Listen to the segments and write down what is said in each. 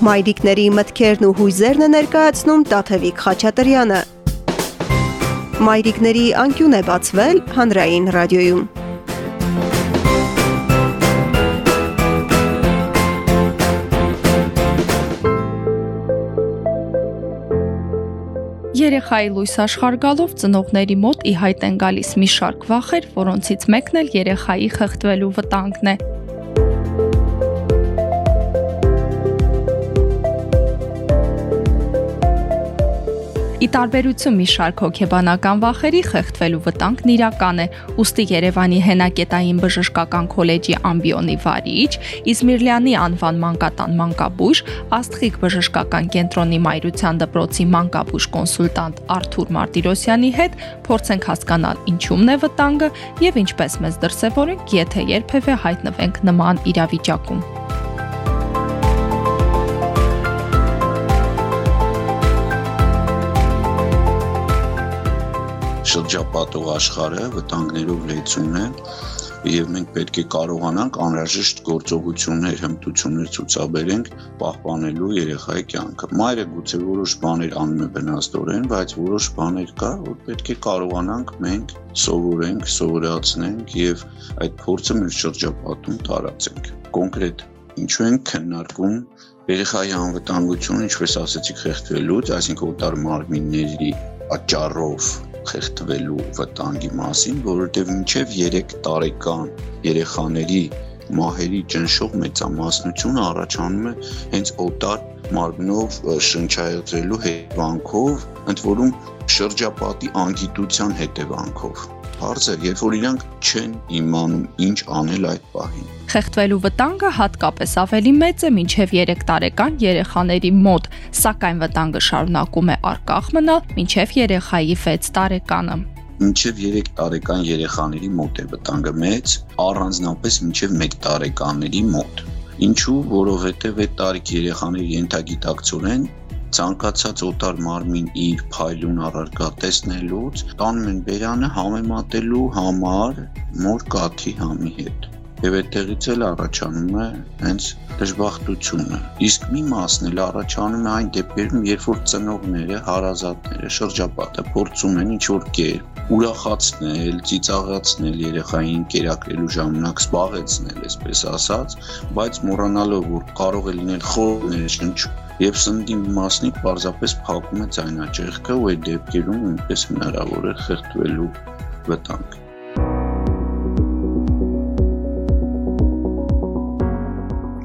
Մայրիկների մտքերն ու հույզերն է ներկայացնում Տաթևիկ Խաչատրյանը։ Մայրիկների անկյուն է բացվել հանրային ռադիոյում։ Երեխայի լույս աշխարհ գալով ծնողների մոտ ի հայտ են գալիս մի շարք վախեր, որոնցից մեկն էլ երեխայի խեղդվելու վտանգն է։ տարբերություն մի շարք հոգեբանական վախերի խեղդվելու վտանգն իրական է։ Ոստի Երևանի Հենակետային բժշկական քոլեջի ամբիոնի վարիչ, Իզմիրլյանի անվան մանկատան մանկաբույժ, Աստղիկ բժշկական կենտրոնի մայրության դպրոցի մանկաբույժ կոնսուլտանտ Արթուր Մարտիրոսյանի հետ փորձենք հասկանալ ինչումն է վտանգը եւ ինչպես մեզ դրսեւորենք, եթե երբևէ հայտնվենք նման իրավիճակում։ շրջապատող աշխարհը վտանգներով լեցուն է եւ մենք պետք է կարողանանք անհրաժեշտ գործողություններ, հմտություններ ցուցաբերենք պահպանելու երեխայի կյանքը։ Մայրը գուցե որոշ բաներ անում է բնաստորեն, բայց որոշ բաներ կա, որ պետք է կարողանանք մենք սովորենք, սովորացնենք եւ այդ փորձը մեր շրջապատում տարածենք։ Կոնկրետ ինչու են քննարկում երեխայի անվտանգությունը, ինչպես ասացիք, խեղդվելուց, այսինքն օտար մարմինների պատճառով խեղդվելու վտանգի մասին, որովհետև մինչև 3 տարեկան երեխաների մահերի ճնշող մեծամասնությունը առաջանում է հենց օտար մարմնով շնչայցելու հետևանքով, ընդ որում շրջապատի անգիտության հետևանքով հարցը, երբ որ իրանք չեն իմանում ինչ անել այդ պահին։ Խեղդվելու վտանգը հատկապես ավելի մեծ է մինչև 3 տարեկան երեխաների մոտ, սակայն վտանգը շարունակում է արկախ մնալ մինչև երեխայի 6 տարեկանը մինչև 3 տարեկան երեխաների մոտ է վտանգը մեծ, առանձնապես մինչև 1 տարեկանների մոտ։ Ինչու, որովհետև այդ տարիք երեխաների ենթագիտակցորեն ցանկացած օտար մարմին իր փայլուն առարկա տեսնելուց տանում են բերանը համեմատելու համար մոր կաթի համի հետ եւ այդտեղից էլ առաջանում է հենց դժբախտությունը։ Իսկ մի մասն էլ առաջանում է այն դեպքերում, երբ որ ծնողները, հարազատները, շրջապատը փորձում են ինչ-որ կերպ ուրախացնել, ծիծաղացնել երեխային կերակրելու ժամանակ սպաղեցնել, այսպես ասած, բայց մոռանալով որ կարող է լինել խոր ներշնչ եւ սննդի մասնիկ պարզապես փակում է ձայնաճեղքը ու այդ դեպքերում նույնպես հնարավոր է խեղդվելու վտանգ։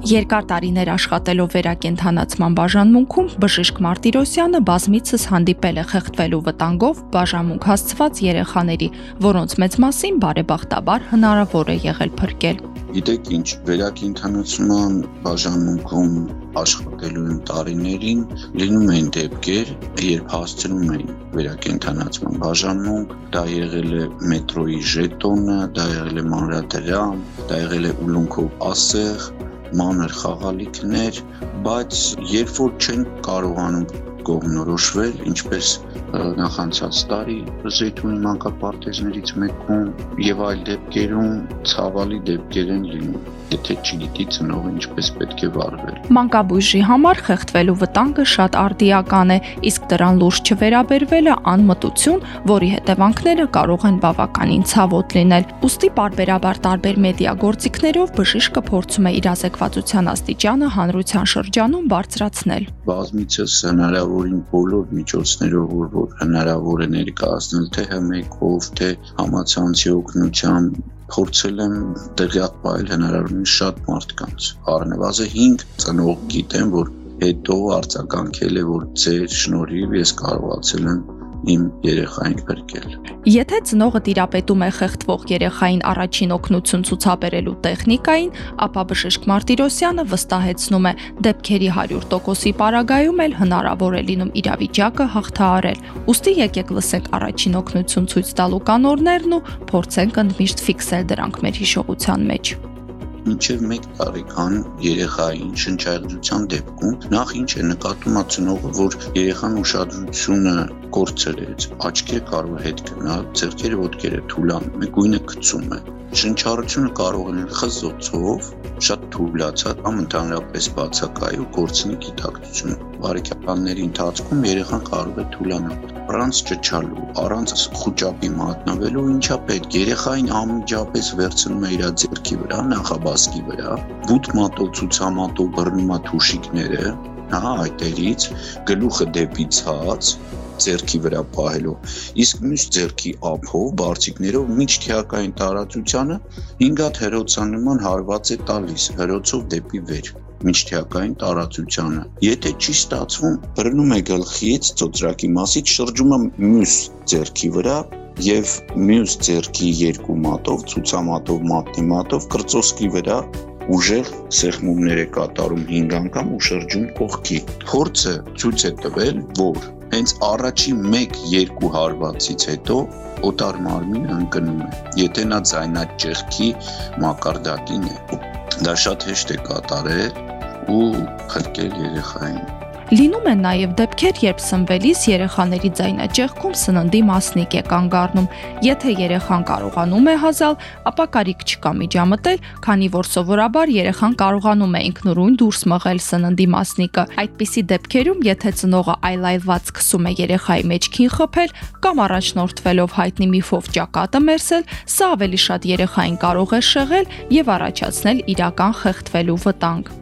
Երկար տարիներ աշխատելով վերակենդանացման բաժանմունքում բժիշկ Մարտիրոսյանը բազմիցս հանդիպել է խեղդվելու վտանգով բաժանմունք հասցված երեխաների, որոնց մեծ մասին բարեբախտաբար հնարավոր է եղել փրկել։ Գիտեք ինչ, վերակենդանացման բաժանմունքում աշխատելու եմ տարիներին լինում են դեպքեր, երբ հասցնում են վերակենդանացման բաժանմունք, դա եղել է մետրոյի ժետոնը, դա եղել է մանրադրամ, դա եղել է ուլունքով ասեղ, մանր խաղալիքներ, բայց երբ որ չեն կարողանում կողմնորոշվել, ինչպես նախանցած տարի զեյթունի մանկապարտեզներից մեկում եւ այլ դեպքերում ցավալի դեպքեր են լինում եթե չգիտի ծնողը ինչպես պետք է վարվել։ Մանկաբույժի համար խեղդվելու վտանգը շատ արդիական է, իսկ դրան լուրջ չվերաբերվելը անմտություն, որի հետևանքները կարող են բավականին ցավոտ լինել։ Ոստի բարբերաբար տարբեր մեդիա գործիքներով բժիշկը փորձում է իրազեկվածության աստիճանը հանրության շրջանում բարձրացնել։ Բազմիցս հնարավորին բոլոր միջոցներով, որ, որ հնարավոր է ներկայացնել թե հմեկով, թե համացանցի օգնությամբ փորձել եմ տեղյակ պահել հնարավորինս շատ մարդկանց։ Առնվազն 5 ծնող գիտեմ, որ հետո արձագանքել է, որ ձեր շնորհիվ ես կարողացել եմ իմ երեխային փրկել։ Եթե ծնողը տիրապետում է խեղդվող երեխային առաջին օգնություն ցուցաբերելու տեխնիկային, ապա բժիշկ Մարտիրոսյանը վստահեցնում է, դեպքերի 100%-ի պարագայում էլ հնարավոր է լինում իրավիճակը հաղթահարել։ Ոստի եկեք լսենք առաջին օգնություն ցույց տալու կանոններն ու փորձենք ընդմիշտ ֆիքսել դրանք մեր հիշողության մեջ մինչև 1 տարեկան երեխային շնչայղջության դեպքում նախ ինչ է նկատում ացնողը, որ երեխան ուշադրությունը կորցրեց, աչքերը կարող հետ գնալ, ձեռքերը ոտքերը թուլանում է, գույնը գցում է։ Շնչառությունը կարող է լինել խզոցով, շատ թույլացած կամ ընդհանրապես բացակայ ու կորցնի գիտակցությունը։ Բարեկյանների ընթացքում երեխան կարող է թույլանալ առանց ճճալու, առանց խոճապի մատնվելու, ինչա պետք։ Երեխային անմիջապես վերցնում է իր ձեռքի վրա, նախաբասկի վրա, բութ մատով ցուցամատով բռնում է թուշիկները, հա, այդերից գլուխը դեպի ցած, ձերքի վրա պահելով, իսկ մյուս ձերքի ափով, բարձիկներով միջթիակային տարածությանը 5 հատ հերոցանման հարված է տալիս հերոցով դեպի վեր միջթիակային տարածությանը։ Եթե չի ստացվում, բռնում է գլխից, ծոծրակի մասից շրջում է մյուս ձերքի վրա եւ մյուս ձերքի երկու մատով, ցուցամատով, մատնի մատով կրծոսկի վրա ուժեղ սեղմումներ է կատարում 5 անգամ ու շրջում կողքի։ Փորձը ցույց է տվել, որ հենց առաջի 1-2 հարվածից հետո օտար մարմինը ընկնում է։ Եթե նա ձայնած ճեղքի մակարդակին է, դա շատ հեշտ է կատարել ու փրկել երեխային։ Լինում են նաև դեպքեր, երբ սնվելիս երեխաների ձայնաճեղքում սննդի մասնիկ է կանգ առնում։ Եթե երեխան կարողանում է հազալ, ապա կարիք չկա միջամտել, քանի որ սովորաբար երեխան կարողանում է ինքնուրույն դուրս մղել սննդի մասնիկը։ Այդպիսի դեպքերում, եթե ծնողը այլայլված սկսում է երեխայի մեջքին խփել կամ առաջնորդվելով հայտնի միֆով ճակատը մերսել, սա ավելի շատ երեխային կարող է շեղել եւ առաջացնել իրական խեղդվելու վտանգ։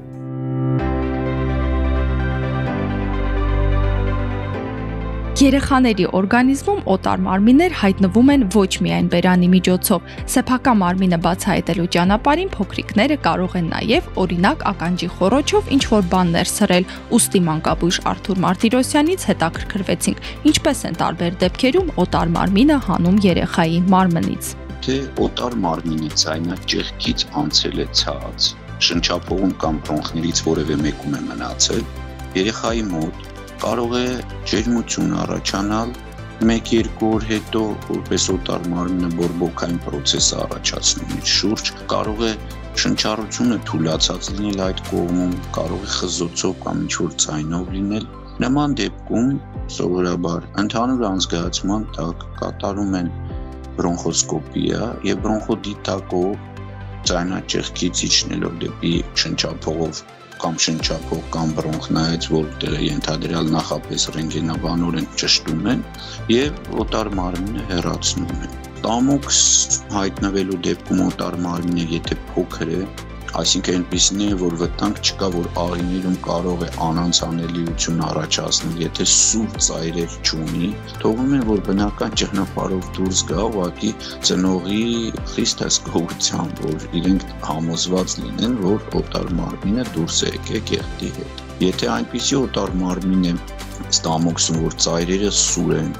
Երեխաների օրգանիզմում օտար մարմիններ հայտնվում են ոչ միայն բերանի միջոցով։ Սեփական մարմինը բացահայտելու ճանապարհին փոքրիկները կարող են նաև օրինակ ականջի խոռոչով ինչ որ բան ներսրել։ Ոստի մանկաբույժ Արթուր Մարտիրոսյանից հետաքրքրվեցինք, ինչպես են տարբեր դեպքերում օտար մարմինը հանում երեխայի մարմնից։ Թե օտար մարմինը ցայնաճեղքից անցել է ցած, շնչափողում կամ բրոնխներից որևէ մեկում է մնացել, երեխայի մոտ կարող է ջերմություն առաջանալ 1-2 օր հետո որպես օտար մարմինը բորբոքային process առաջացնում իր շուրջ կարող է շնչառությունը թուլացած լինել այդ կողմում կարող է խզոցով կամ ինչ-որ ցայնով լինել նման դեպքում սովորաբար ընդհանուր անզգացման տակ կատարում են բրոնխոսկոպիա եւ բրոնխոդիտակով ցայնաճեղքից իջնելով դեպի շնչափողով կամ շնչափող կամ բրոնխնայից, որտեղ ենթադրյալ նախապես ռենտգենաբանորեն ճշտում են եւ օտար մարմինը հեռացնում են։ Տամոքս հայտնվելու դեպքում օտար մարմինը եթե փոքր է, այսինքն այնպեսին է, որ վտանգ չկա, որ աղիներում կարող է անանցանելիություն առաջացնել, եթե սուր ծայրեր չունի, թողում են, որ բնական ճգնապարով դուրս գա, ուղղակի ծնողի խիստ հսկողությամբ, որ իրենք համոզված լինեն, որ օտար մարմինը դուրս է եկել կեղտի հետ։ Եթե այնպիսի օտար մարմին է ստամոքսում, որ ծայրերը սուր են,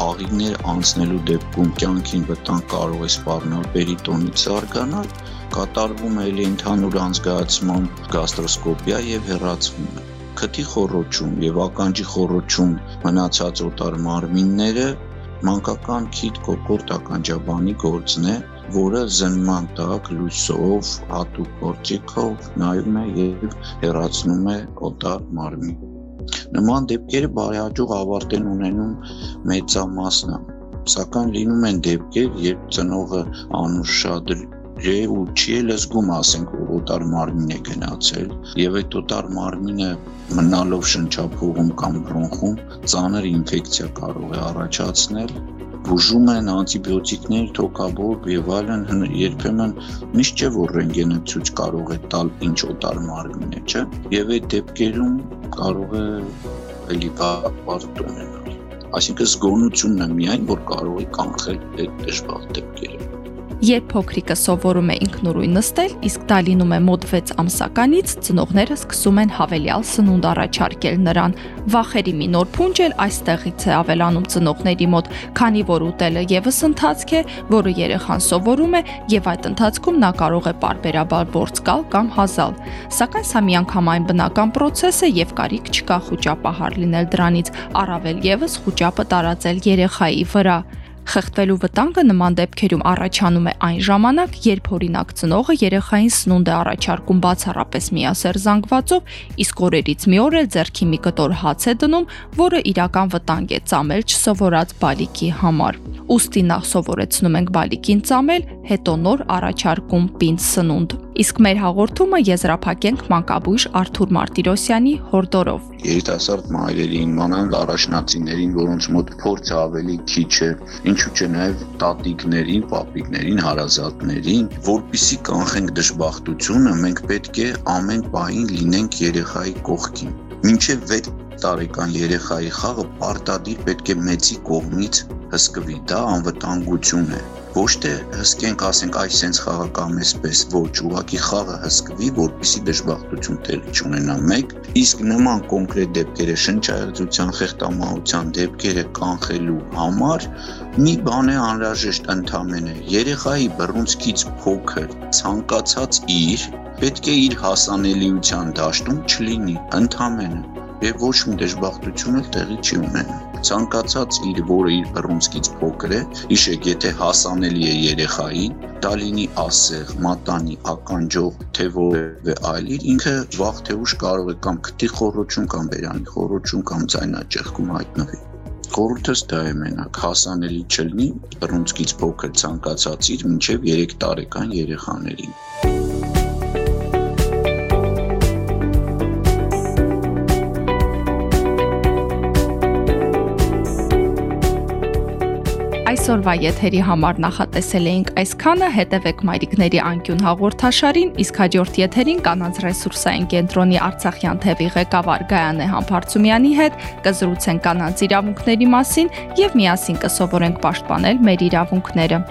աղիներ անցնելու դեպքում կյանքին վտանգ կարող է սպառնալ պերիտոնից զարգանալ, կատարվում է ելի ընդհանուր անցկացման գաստրոսկոպիա եւ հեռացվում է։ Քթի խոռոչում եւ ականջի խոռոչում մնացած օտար մարմինները մանկական քիթ կոկորտ ականջաբանի գործն է, որը զնման տակ լույսով, հատուկ գործիքով նայում է եւ հեռացնում է օտար մարմին։ Նման դեպքերը բարեհաջող ավարտ են ունենում մեծամասնը, սակայն լինում են դեպքեր, երբ ծնողը անուշադրի եւ ու չի էլ զգում ասենք որ օտար մարմին է գնացել եւ այդ օտար մարմինը մնալով շնչափողում կամ բրոնխում ծանր ինֆեկցիա կարող է առաջացնել բուժում են անտիբիոտիկներ, թոքաբոր եւ այլն երբեմն միշտ չէ որ ռենտգենը ցույց կարող է տալ ինչ օտար մարմին է, չէ՞։ Եվ այդ դեպքերում կարող է էլի բարդ ունենալ։ Այսինքն զգոնությունն է միայն որ կարող է կանխել այդ դժվար դեպքերը։ Երբ փոքրիկը սովորում է ինքնուրույն նստել, իսկ դա լինում է մոտ 6 ամսականից, ծնողները սկսում են հավելյալ սնունդ առաջարկել նրան։ Վախերի մի նոր փունջ էլ այստեղից է ավելանում ծնողների մոտ, քանի որ ուտելը եւս ընթացք է, որը երեխան սովորում է եւ այդ ընթացքում նա կարող է parberabar borց գալ կամ հազալ։ Սակայն սա միանգամայն բնական process է եւ կարիք չկա խոճապահար լինել դրանից, առավել եւս խոճապը տարածել երեխայի վրա։ Խեղդվելու վտանգը նման դեպքերում առաջանում է այն ժամանակ, երբ օրինակ ծնողը երեխային սնունդ է առաջարկում բացառապես միասեր զանգվածով, իսկ օրերից մի օր էլ ձեռքի մի կտոր հաց է դնում, որը իրական վտանգ է ծամել չսովորած բալիկի համար։ Ոստի նախ սովորեցնում ենք բալիկին ծամել, հետո նոր առաջարկում պինդ սնունդ։ Իսկ մեր հաղորդումը եզրափակենք մանկաբույժ Արթուր Մարտիրոսյանի հորդորով։ Երիտասարդ մայրերին, մանանդ առաջնացիներին, որոնց մոտ փորձը ավելի քիչ է, ինչու՞ չէ նաև տատիկներին, պապիկներին, հարազատներին, որpիսի կանխենք դժբախտությունը, մենք պետք է ամեն պահին լինենք երեխայի կողքին։ Մինչև 6 տարեկան երեխայի խաղը պարտադիր պետք է մեծի կողմից հսկվի, դա անվտանգություն է։ Ոչ թե հսկենք, ասենք, այ սենց խաղը կամ էսպես, ոչ, ուղղակի խաղը հսկվի, որպիսի դժբախտություն տեղի չունենա։ Մեկ, իսկ նման կոնկրետ դեպքերը շնչայացության, խեղտամահության դեպքերը կանխելու համար մի բան է անհրաժեշտ ընդամենը. Երեխայի բռունցքից փոքր ցանկացած իր պետք է իր հասանելիության դաշտում չլինի ընդամենը եւ ոչ մի դժբախտություն էլ տեղի չի ունենում։ Ցանկացած իր, որը իր բռունցքից փոքր է, հիշեք, եթե հասանելի է երեխային, դա լինի ասեղ, մատանի, ականջող, թե որևէ այլ, ինքը վաղ թե ուշ կարող է կամ քթի խորոչում կամ բերանի խորոչում կամ ձայնաճեղքում հայտնվի։ Խորհուրդս դա է մենակ հասանելի չլինի բռունցքից փոքր ցանկացածիր մինչև 3 տարեկան երեխաներին։ Այսօրվա եթերի համար նախատեսել էինք այսքանը, հետևեք Մայրիկների անկյուն հաղորդաշարին, իսկ հաջորդ եթերին կանանց ռեսուրսային կենտրոնի Արցախյան թևի ղեկավար Գայանե Համբարձումյանի հետ կզրուցենք կանանց իրավունքների մասին եւ միասին կսովորենք պաշտպանել մեր իրավունքները։